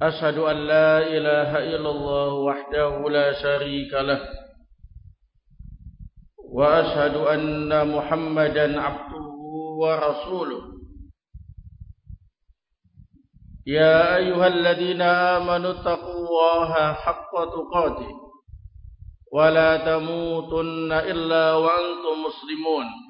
Ashadu an la ilaha illallah wahdahu la sharika lah. Wa ashadu anna muhammadan abduhu wa rasuluh. Ya ayuhal ladhina amanu taqwaha haqqa tuqadih Wa la tamutunna illa wa antum muslimun.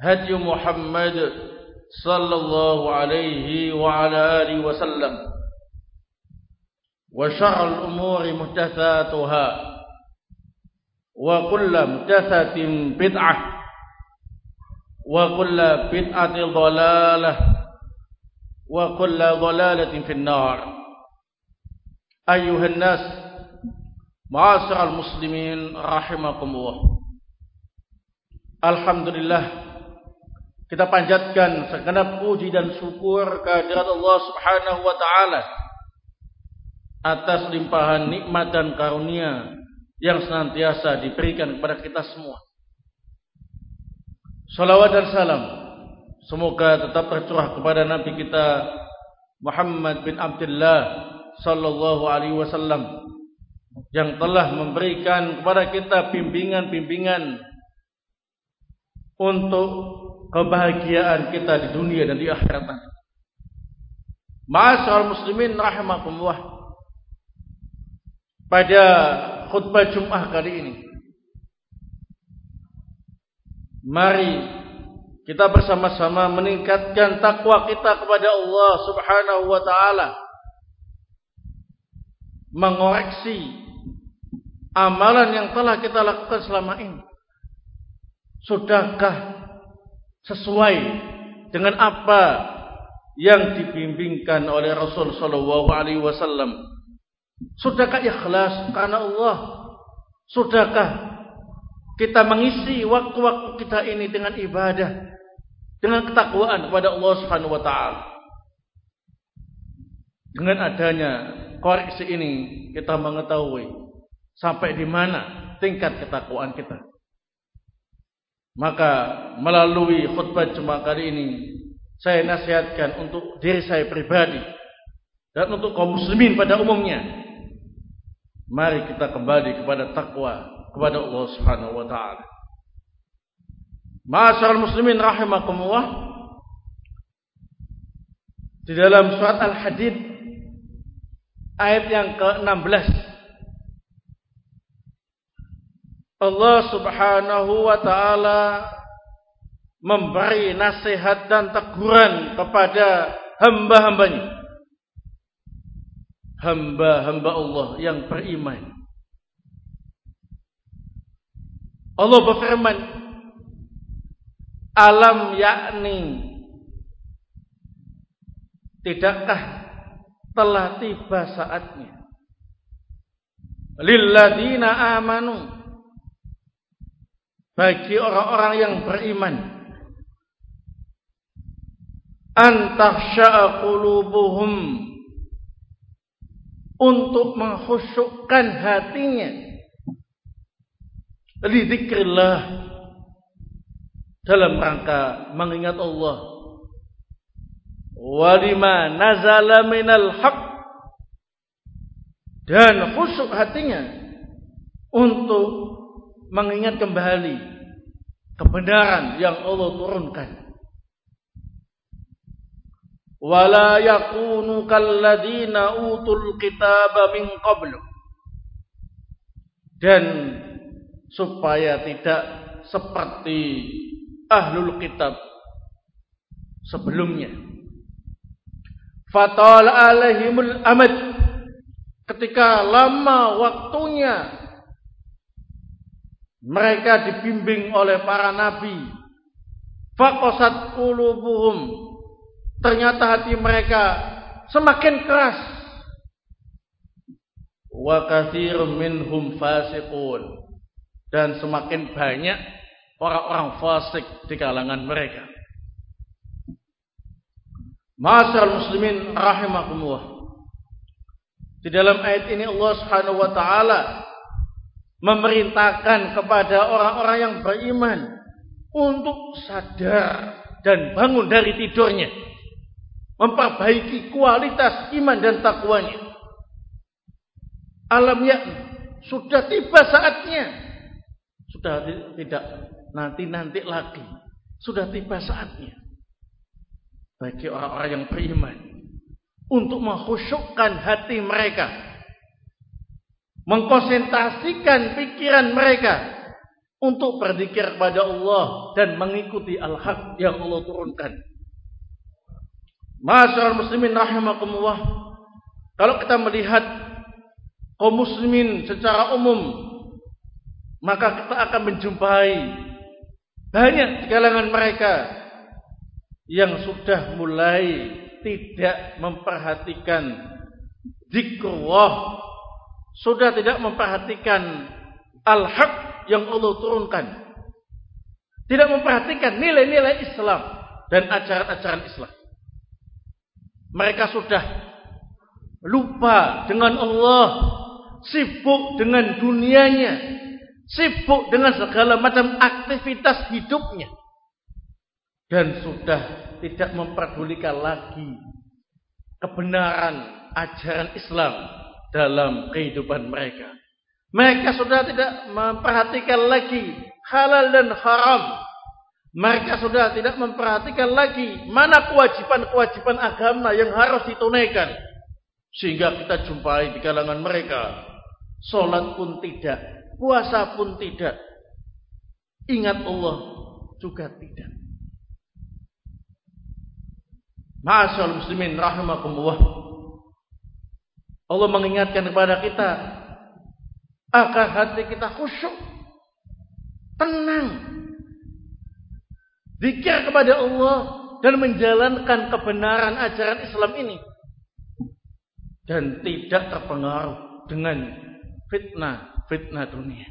هدي محمد صلى الله عليه وعلى آله وسلم وشر الأمور محدثاتها وكل محدثة بدعة وكل بدعة ضلالة وكل ضلالة في النار. أيها الناس معاشر المسلمين رحمكم الله. الحمد لله Kita panjatkan segenap puji dan syukur kehadirat Allah Subhanahu wa taala atas limpahan nikmat dan karunia yang senantiasa diberikan kepada kita semua. Salawat dan salam semoga tetap tercurah kepada Nabi kita Muhammad bin Abdullah sallallahu alaihi wasallam yang telah memberikan kepada kita bimbingan-bimbingan untuk kebahagiaan kita di dunia dan di akhirat. Ma'asyiral muslimin rahimakumullah. Pada khutbah Jumat kali ini mari kita bersama-sama meningkatkan takwa kita kepada Allah Subhanahu wa taala. Mengoreksi amalan yang telah kita lakukan selama ini. Sudahkah sesuai dengan apa yang dibimbingkan oleh Rasul sallallahu alaihi wasallam. Sudahkah ikhlas karena Allah? Sudahkah kita mengisi waktu-waktu kita ini dengan ibadah, dengan ketakwaan kepada Allah Subhanahu wa taala? Dengan adanya koreksi ini kita mengetahui sampai di mana tingkat ketakwaan kita. Maka melalui khutbah Jumat kali ini saya nasihatkan untuk diri saya pribadi dan untuk kaum muslimin pada umumnya. Mari kita kembali kepada takwa kepada Allah Subhanahu wa taala. Ma'asyiral muslimin rahimakumullah. Di dalam surat Al-Hadid ayat yang ke-16 Allah Subhanahu wa taala memberi nasihat dan teguran kepada hamba-hambanya. Hamba-hamba Allah yang beriman. Allah berfirman, "Alam yakni tidakkah telah tiba saatnya lilladina amanu bagi orang-orang yang beriman. Antakhsha'a qulubuhum. Untuk mengkhusyukkan hatinya. Li dzikrillah. Dalam rangka mengingat Allah. Walima nazala minal haq dan khusyuk hatinya. Untuk mengingat kembali kebenaran yang Allah turunkan. Wala yakunu kalladina utul kitaba min qablu. Dan supaya tidak seperti ahlul kitab sebelumnya. Fatal alaihimul amad. Ketika lama waktunya mereka dibimbing oleh para nabi faqasat qulubuhum Ternyata hati mereka semakin keras. Wa katsirun minhum fasiqun. Dan semakin banyak orang-orang fasik di kalangan mereka. Masyaallah muslimin rahimakumullah. Di dalam ayat ini Allah Subhanahu wa taala memerintahkan kepada orang-orang yang beriman untuk sadar dan bangun dari tidurnya memperbaiki kualitas iman dan takwanya. Alam ya sudah tiba saatnya. Sudah tidak nanti-nanti lagi. Sudah tiba saatnya. Bagi orang-orang yang beriman. Untuk mengkhusyukkan hati mereka. Mengkonsentrasikan pikiran mereka. Untuk berzikir kepada Allah. Dan mengikuti al-haq yang Allah turunkan. Masyarakat muslimin rahimakumullah. Kalau kita melihat kaum muslimin secara umum, maka kita akan menjumpai banyak kalangan mereka yang sudah mulai tidak memperhatikan zikrullah, sudah tidak memperhatikan al-haq yang Allah turunkan. Tidak memperhatikan nilai-nilai Islam dan ajaran-ajaran Islam. Mereka sudah lupa dengan Allah, sibuk dengan dunianya, sibuk dengan segala macam aktivitas hidupnya. Dan sudah tidak memperdulikan lagi kebenaran ajaran Islam dalam kehidupan mereka. Mereka sudah tidak memperhatikan lagi halal dan haram mereka sudah tidak memperhatikan lagi mana kewajiban-kewajiban agama yang harus ditunaikan. Sehingga kita jumpai di kalangan mereka. Sholat pun tidak. Puasa pun tidak. Ingat Allah juga tidak. Ma'asyal muslimin rahimakumullah. Allah mengingatkan kepada kita. Agar hati kita khusyuk. Tenang Zikir kepada Allah dan menjalankan kebenaran ajaran Islam ini. Dan tidak terpengaruh dengan fitnah-fitnah dunia.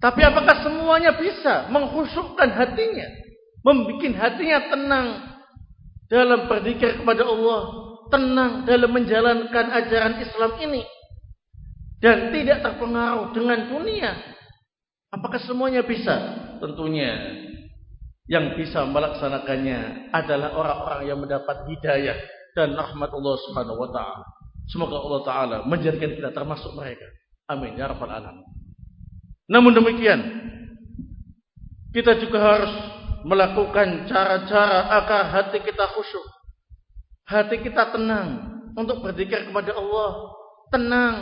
Tapi apakah semuanya bisa mengkhusyukkan hatinya? Membuat hatinya tenang dalam berzikir kepada Allah. Tenang dalam menjalankan ajaran Islam ini. Dan tidak terpengaruh dengan dunia. Apakah semuanya bisa? Tentunya yang bisa melaksanakannya adalah orang-orang yang mendapat hidayah dan rahmat Allah Subhanahu wa taala. Semoga Allah taala menjadikan kita termasuk mereka. Amin ya rabbal alamin. Namun demikian, kita juga harus melakukan cara-cara agar hati kita khusyuk. Hati kita tenang untuk berzikir kepada Allah, tenang,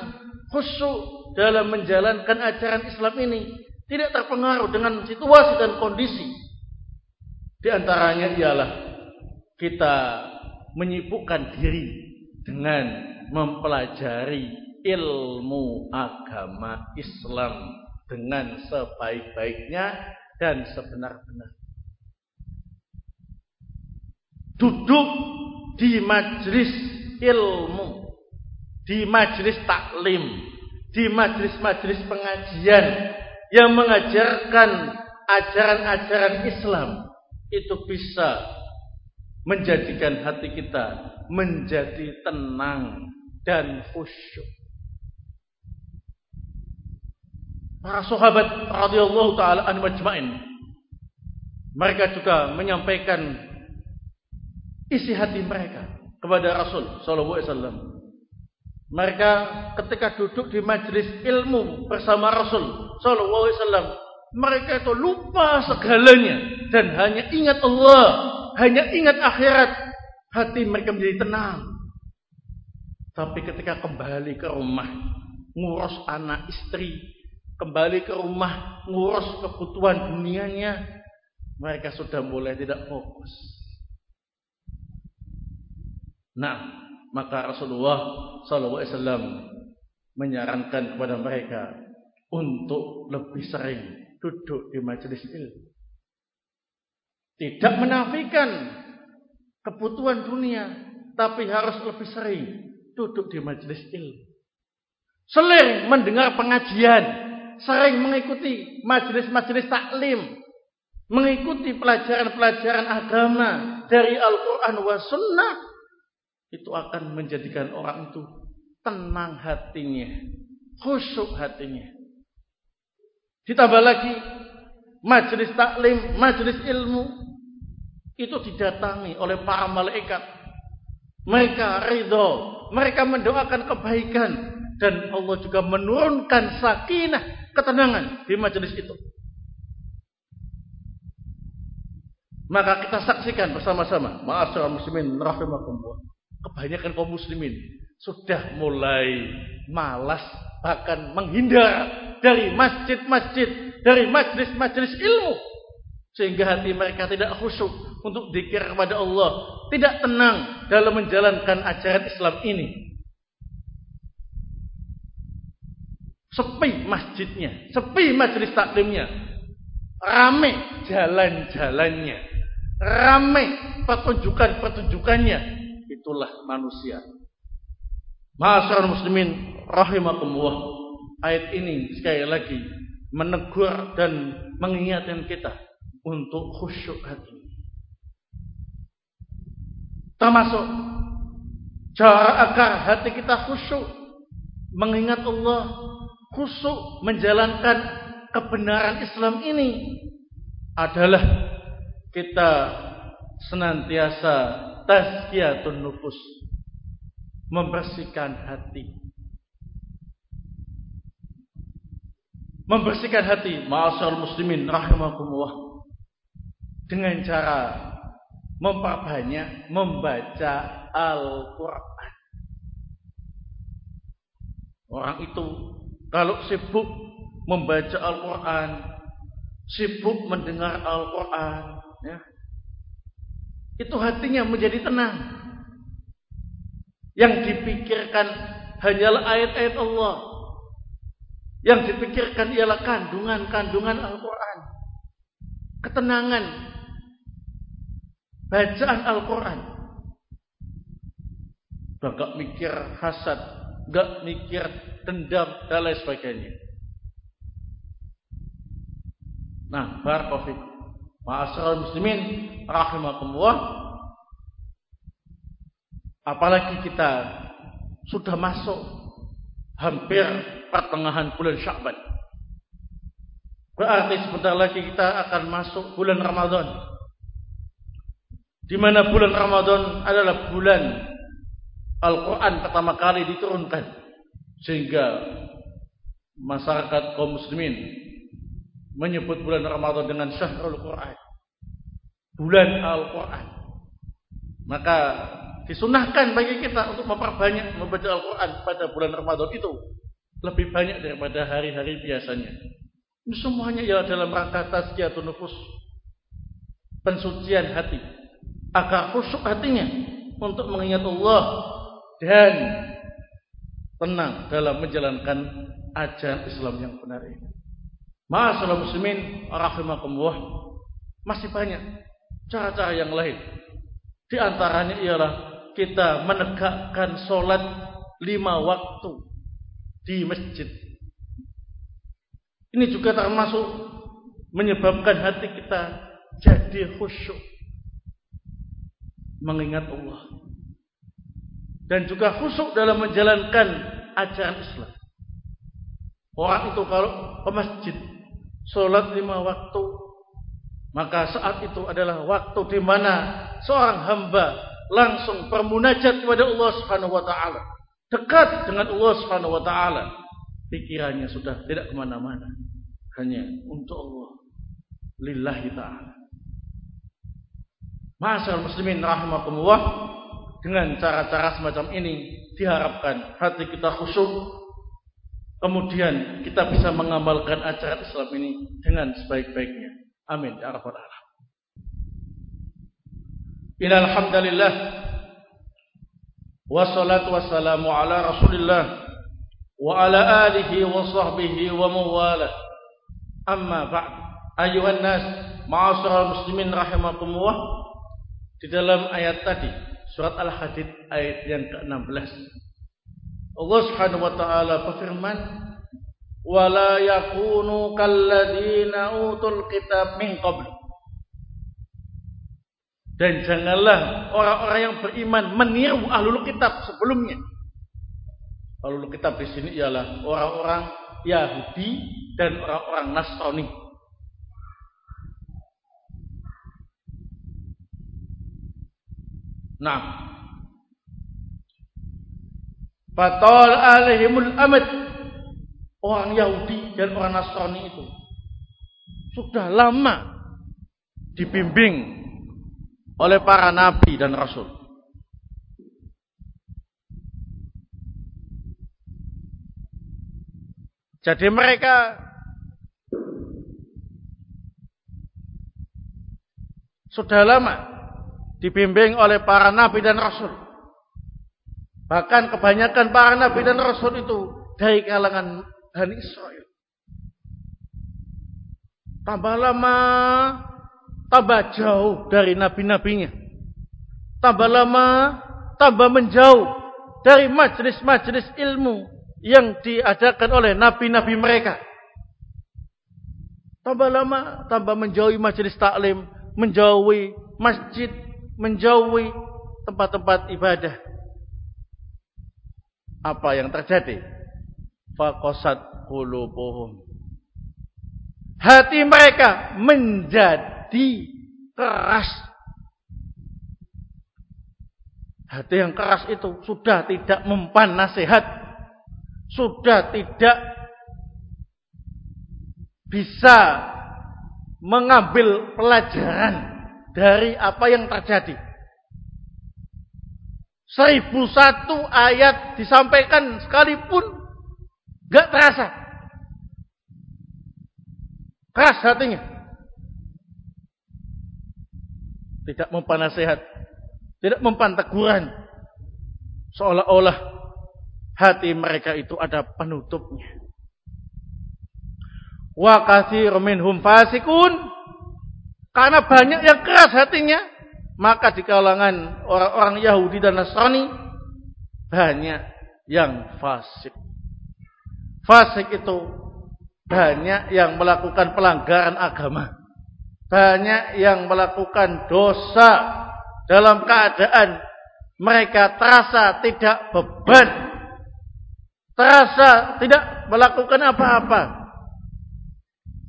khusyuk dalam menjalankan ajaran Islam ini, tidak terpengaruh dengan situasi dan kondisi. Di antaranya ialah kita menyibukkan diri dengan mempelajari ilmu agama Islam dengan sebaik-baiknya dan sebenar-benar. Duduk di majelis ilmu, di majelis taklim, di majelis-majelis pengajian yang mengajarkan ajaran-ajaran Islam itu bisa menjadikan hati kita menjadi tenang dan khusyuk. Para sahabat radhiyallahu taala an majma'in mereka juga menyampaikan isi hati mereka kepada Rasul sallallahu alaihi wasallam. Mereka ketika duduk di majelis ilmu bersama Rasul sallallahu alaihi wasallam, mereka itu lupa segalanya dan hanya ingat Allah, hanya ingat akhirat. Hati mereka menjadi tenang. Tapi ketika kembali ke rumah, ngurus anak istri, kembali ke rumah, ngurus kebutuhan dunianya, mereka sudah mulai tidak fokus. Nah, maka Rasulullah SAW menyarankan kepada mereka untuk lebih sering duduk di majelis ilmu. Tidak menafikan kebutuhan dunia, tapi harus lebih sering duduk di majelis ilmu. Sering mendengar pengajian, sering mengikuti majelis-majelis taklim, mengikuti pelajaran-pelajaran agama dari Al-Quran wa Sunnah, itu akan menjadikan orang itu tenang hatinya, khusyuk hatinya. Ditambah lagi majelis taklim, majelis ilmu itu didatangi oleh para malaikat. Mereka ridho, mereka mendoakan kebaikan dan Allah juga menurunkan sakinah, ketenangan di majelis itu. Maka kita saksikan bersama-sama. Ma'asyiral muslimin rahimakumullah. Kebanyakan kaum muslimin sudah mulai malas bahkan menghindar dari masjid-masjid, dari majlis-majlis ilmu. Sehingga hati mereka tidak khusyuk untuk dikir kepada Allah, tidak tenang dalam menjalankan ajaran Islam ini. Sepi masjidnya, sepi majlis taklimnya, rame jalan-jalannya, rame pertunjukan-pertunjukannya, itulah manusia. Masyarakat muslimin rahimakumullah. Ayat ini sekali lagi menegur dan mengingatkan kita untuk khusyuk hati. Termasuk cara agar hati kita khusyuk mengingat Allah, khusyuk menjalankan kebenaran Islam ini adalah kita senantiasa tazkiyatun nufus. Membersihkan hati. Membersihkan hati. Ma'asyar muslimin rahimakumullah. Dengan cara memperbanyak membaca Al-Quran. Orang itu kalau sibuk membaca Al-Quran sibuk mendengar Al-Quran ya, itu hatinya menjadi tenang. Yang dipikirkan hanyalah ayat-ayat Allah. Yang dipikirkan ialah kandungan-kandungan Al-Quran. Ketenangan. Bacaan Al-Quran. Gak mikir hasad. Gak mikir dendam dan lain sebagainya. Nah, barakallahu Ma'asyiral muslimin rahimakumullah. Apalagi kita sudah masuk hampir pertengahan bulan Sya'ban. Berarti sebentar lagi kita akan masuk bulan Ramadan. Di mana bulan Ramadan adalah bulan Al-Quran pertama kali diturunkan. Sehingga masyarakat kaum muslimin menyebut bulan Ramadan dengan syahrul Quran. Bulan Al-Quran. Maka disunahkan bagi kita untuk memperbanyak membaca Al-Quran pada bulan Ramadan itu. Lebih banyak daripada hari-hari biasanya. Ini semuanya ya dalam rangka tazkiyatun nufus. Pensucian hati. Agar khusyuk hatinya. Untuk mengingat Allah. Dan tenang dalam menjalankan ajaran Islam yang benar ini. Masalah muslimin rahimakumullah masih banyak cara-cara yang lain. Di antaranya ialah kita menegakkan solat lima waktu di masjid. Ini juga termasuk menyebabkan hati kita jadi khusyuk. mengingat Allah. Dan juga khusyuk dalam menjalankan ajaran Islam. Orang itu kalau ke masjid, sholat lima waktu, maka saat itu adalah waktu di mana seorang hamba langsung bermunajat kepada Allah Subhanahu wa taala. Dekat dengan Allah Subhanahu wa taala. Pikirannya sudah tidak ke mana-mana. Hanya untuk Allah. Lillahi ta'ala. Masyaallah muslimin rahimakumullah. Dengan cara-cara semacam ini diharapkan hati kita khusyuk. Kemudian kita bisa mengamalkan ajaran Islam ini dengan sebaik-baiknya. Amin. Ya Rabbal Alamin. Innal hamdalillah wassalatu wassalamu ala Rasulillah wa ala alihi wa sahbihi wa mawalah. Amma ba'd. Ayuhan nas, ma'asyiral muslimin rahimakumullah. Di dalam ayat tadi, surat Al-Hadid ayat yang ke-16. Allah Subhanahu wa taala berfirman, "Wa la yakunu kalladzina utul kitab min qabl." Dan janganlah orang-orang yang beriman meniru ahlul kitab sebelumnya. Ahlul kitab di sini ialah orang-orang Yahudi dan orang-orang Nasrani. Nah, Fatal alaihimul amad. Orang Yahudi dan orang Nasrani itu sudah lama dibimbing oleh para nabi dan rasul. Jadi mereka sudah lama dibimbing oleh para nabi dan rasul. Bahkan kebanyakan para nabi dan rasul itu dari kalangan Bani Israel. Tambah lama, tambah jauh dari nabi-nabinya. Tambah lama, tambah menjauh dari majelis-majelis ilmu yang diadakan oleh nabi-nabi mereka. Tambah lama, tambah menjauhi majelis taklim, menjauhi masjid, menjauhi tempat-tempat ibadah. Apa yang terjadi? Fakosat qulubuhum. Hati mereka menjadi keras. Hati yang keras itu sudah tidak mempan nasihat sudah tidak bisa mengambil pelajaran dari apa yang terjadi. Seribu satu ayat disampaikan sekalipun gak terasa. Keras hatinya. Tidak mempan nasihat. Tidak mempan teguran. Seolah-olah hati mereka itu ada penutupnya. Wa katsirun minhum fasikun. Karena banyak yang keras hatinya, maka di kalangan orang-orang Yahudi dan Nasrani banyak yang fasik. Fasik itu banyak yang melakukan pelanggaran agama. Banyak yang melakukan dosa dalam keadaan mereka terasa tidak beban terasa tidak melakukan apa-apa.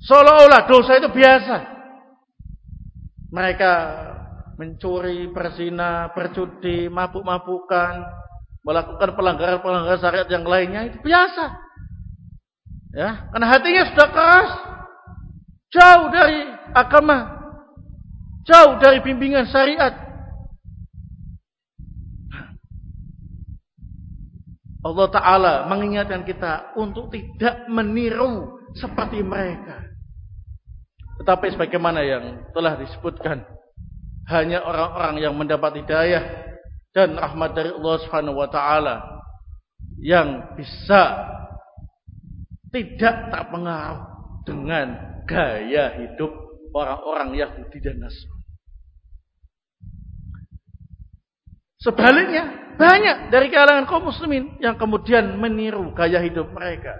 Seolah-olah dosa itu biasa. Mereka mencuri, berzina, berjudi, mabuk-mabukan, melakukan pelanggaran-pelanggaran syariat yang lainnya itu biasa. Ya, karena hatinya sudah keras, jauh dari agama, jauh dari bimbingan syariat. Allah Ta'ala mengingatkan kita untuk tidak meniru seperti mereka. Tetapi sebagaimana yang telah disebutkan, hanya orang-orang yang mendapat hidayah dan rahmat dari Allah Subhanahu wa taala yang bisa tidak terpengaruh dengan gaya hidup orang-orang Yahudi dan Nasrani. Sebaliknya, banyak dari kalangan kaum muslimin yang kemudian meniru gaya hidup mereka.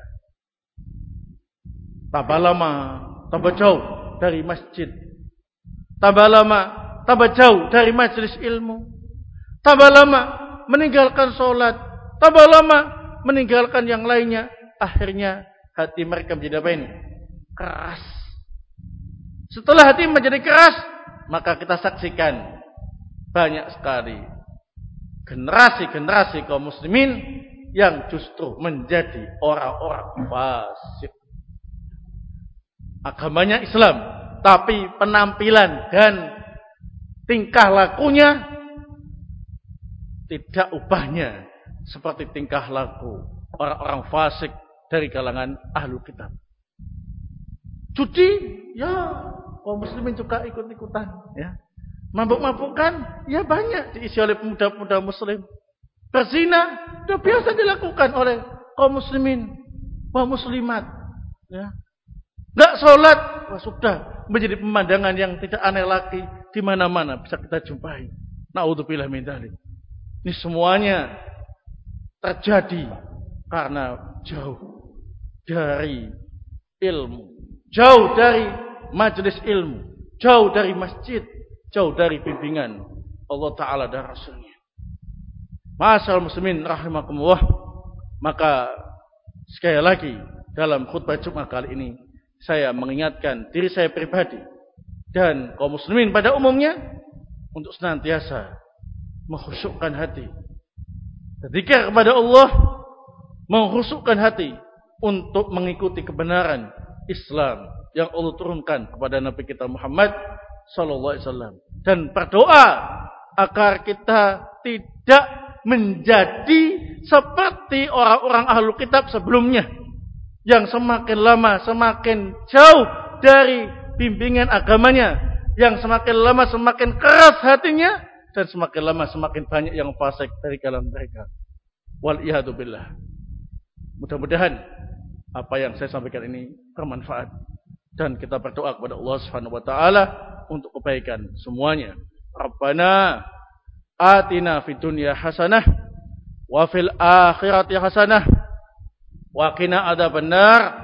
Tambah lama, tambah jauh dari masjid. Tambah lama, tambah jauh dari majelis ilmu. Tambah lama meninggalkan sholat. Tambah lama meninggalkan yang lainnya. Akhirnya hati mereka menjadi apa ini? Keras. Setelah hati menjadi keras, maka kita saksikan banyak sekali generasi-generasi kaum muslimin yang justru menjadi orang-orang fasik. Agamanya Islam, tapi penampilan dan tingkah lakunya tidak ubahnya seperti tingkah laku orang-orang fasik dari kalangan ahlu kitab. Judi, ya kaum muslimin juga ikut-ikutan ya. Mabuk-mabukan ya banyak diisi oleh pemuda-pemuda muslim. Berzina sudah biasa dilakukan oleh kaum muslimin, kaum muslimat ya. Enggak sholat, wah sudah menjadi pemandangan yang tidak aneh lagi di mana-mana bisa kita jumpai. Nauzubillah min. Ini semuanya terjadi karena jauh dari ilmu, jauh dari majelis ilmu, jauh dari masjid, jauh dari bimbingan Allah Ta'ala dan Rasulnya. Masalah muslimin rahimakumullah. Maka sekali lagi dalam khutbah Jumat kali ini saya mengingatkan diri saya pribadi dan kaum muslimin pada umumnya untuk senantiasa menghusyukkan hati. Ketika kepada Allah menghusyukkan hati untuk mengikuti kebenaran Islam yang Allah turunkan kepada Nabi kita Muhammad sallallahu alaihi wasallam dan berdoa agar kita tidak menjadi seperti orang-orang ahlu kitab sebelumnya yang semakin lama semakin jauh dari bimbingan agamanya yang semakin lama semakin keras hatinya dan semakin lama semakin banyak yang fasik dari kalangan mereka wal billah mudah-mudahan apa yang saya sampaikan ini bermanfaat dan kita berdoa kepada Allah Subhanahu wa taala untuk kebaikan semuanya. Rabbana atina fid dunya hasanah wa fil akhirati hasanah wa qina adzabannar.